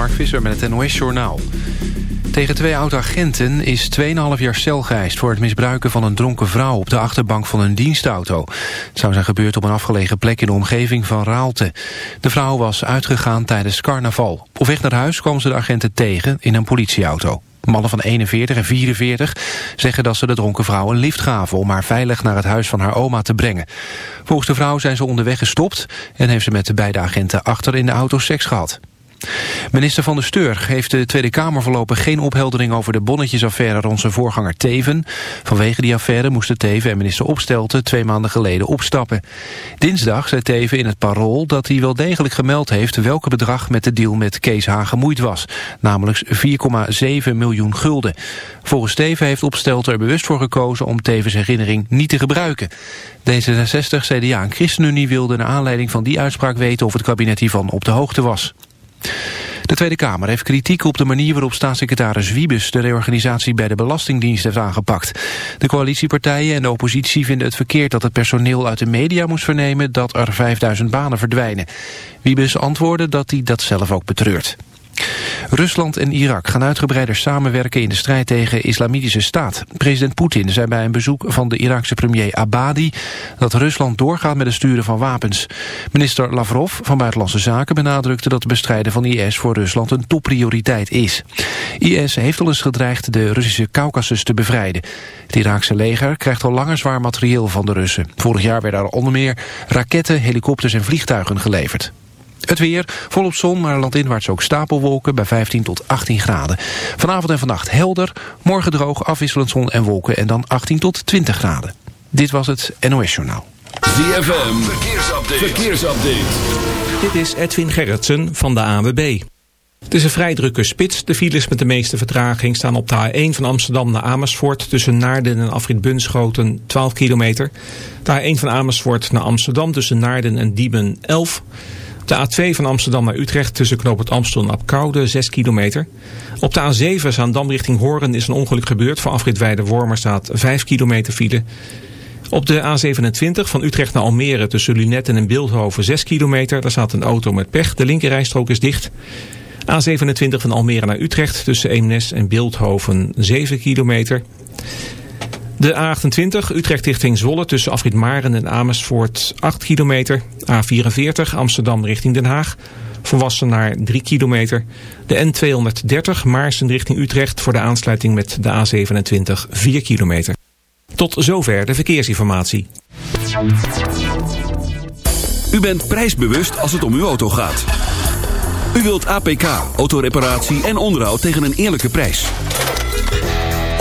Mark Visser met het NOS Journaal. Tegen twee oud-agenten is 2,5 jaar cel geëist... voor het misbruiken van een dronken vrouw op de achterbank van een dienstauto. Het zou zijn gebeurd op een afgelegen plek in de omgeving van Raalte. De vrouw was uitgegaan tijdens carnaval. Op weg naar huis kwam ze de agenten tegen in een politieauto. Mannen van 41 en 44 zeggen dat ze de dronken vrouw een lift gaven... om haar veilig naar het huis van haar oma te brengen. Volgens de vrouw zijn ze onderweg gestopt... en heeft ze met de beide agenten achter in de auto seks gehad. Minister van de Steur heeft de Tweede Kamer voorlopig geen opheldering over de bonnetjesaffaire rond zijn voorganger Teven. Vanwege die affaire moesten Teven en minister Opstelten twee maanden geleden opstappen. Dinsdag zei Teven in het parool dat hij wel degelijk gemeld heeft welke bedrag met de deal met Kees Haan gemoeid was. Namelijk 4,7 miljoen gulden. Volgens Teven heeft Opstelten er bewust voor gekozen om Tevens herinnering niet te gebruiken. D66, CDA en ChristenUnie wilden naar aanleiding van die uitspraak weten of het kabinet hiervan op de hoogte was. De Tweede Kamer heeft kritiek op de manier waarop staatssecretaris Wiebes de reorganisatie bij de Belastingdienst heeft aangepakt. De coalitiepartijen en de oppositie vinden het verkeerd dat het personeel uit de media moest vernemen dat er 5000 banen verdwijnen. Wiebes antwoordde dat hij dat zelf ook betreurt. Rusland en Irak gaan uitgebreider samenwerken in de strijd tegen islamitische staat. President Poetin zei bij een bezoek van de Iraakse premier Abadi dat Rusland doorgaat met het sturen van wapens. Minister Lavrov van Buitenlandse Zaken benadrukte dat het bestrijden van IS voor Rusland een topprioriteit is. IS heeft al eens gedreigd de Russische Caucasus te bevrijden. Het Iraakse leger krijgt al langer zwaar materieel van de Russen. Vorig jaar werden er onder meer raketten, helikopters en vliegtuigen geleverd. Het weer, volop zon, maar landinwaarts ook stapelwolken bij 15 tot 18 graden. Vanavond en vannacht helder, morgen droog, afwisselend zon en wolken en dan 18 tot 20 graden. Dit was het NOS Journaal. ZFM, verkeersupdate. verkeersupdate. Dit is Edwin Gerritsen van de AWB. Het is een vrij drukke spits. De files met de meeste vertraging staan op de A1 van Amsterdam naar Amersfoort... tussen Naarden en Afrit Bunschoten 12 kilometer. De A1 van Amersfoort naar Amsterdam tussen Naarden en Diemen 11 de A2 van Amsterdam naar Utrecht tussen Knoop het Amstel en Apkoude 6 kilometer. Op de A7 Zaandam richting Hoorn is een ongeluk gebeurd. Voor afrit Wormer staat 5 kilometer file. Op de A27 van Utrecht naar Almere tussen Lunetten en Beeldhoven 6 kilometer. Daar staat een auto met pech. De linkerrijstrook is dicht. A27 van Almere naar Utrecht tussen Eemnes en Beeldhoven 7 kilometer. De A28 Utrecht richting Zwolle tussen Afrit Maren en Amersfoort 8 kilometer. A44 Amsterdam richting Den Haag. Volwassen naar 3 kilometer. De N230 Maarsen richting Utrecht voor de aansluiting met de A27 4 kilometer. Tot zover de verkeersinformatie. U bent prijsbewust als het om uw auto gaat. U wilt APK, autoreparatie en onderhoud tegen een eerlijke prijs.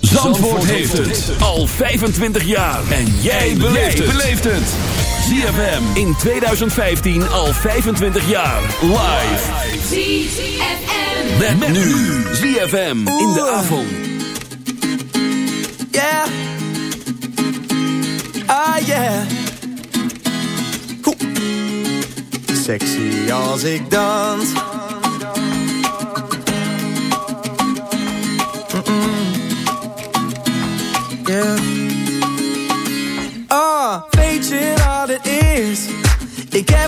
Zandvoort heeft het al 25 jaar. En jij beleeft het. ZFM in 2015 al 25 jaar. Live. ZFM. Met, met nu. ZFM in de avond. Yeah. Ah yeah. Cool. Sexy als ik dans.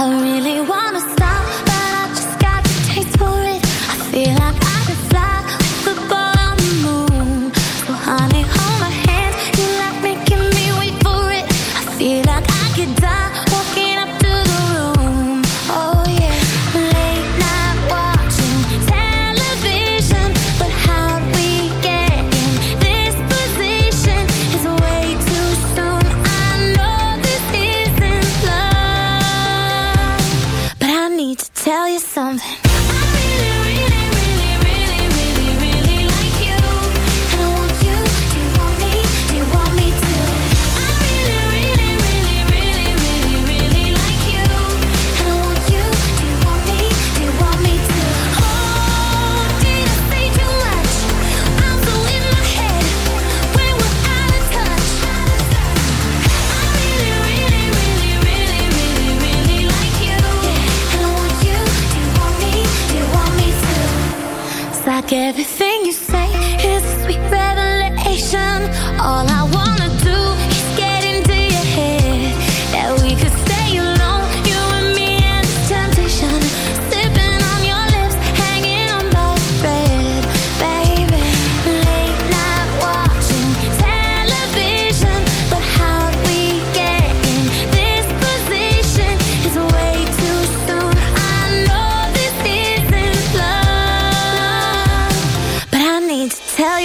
I really wanna stop, but I just got the taste for it. I feel like I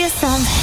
your song.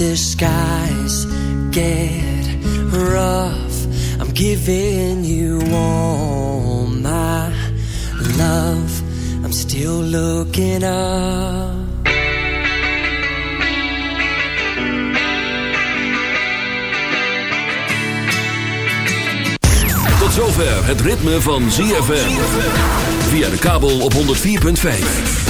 The skies get rough. I'm giving you all my love. I'm still looking up. Tot zover het ritme van ZFM. Via de kabel op 104.5.